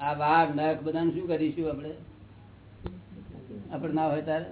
આ વાઘ નખ બધાને શું કરીશું આપણે? આપણે ના હોય તારે?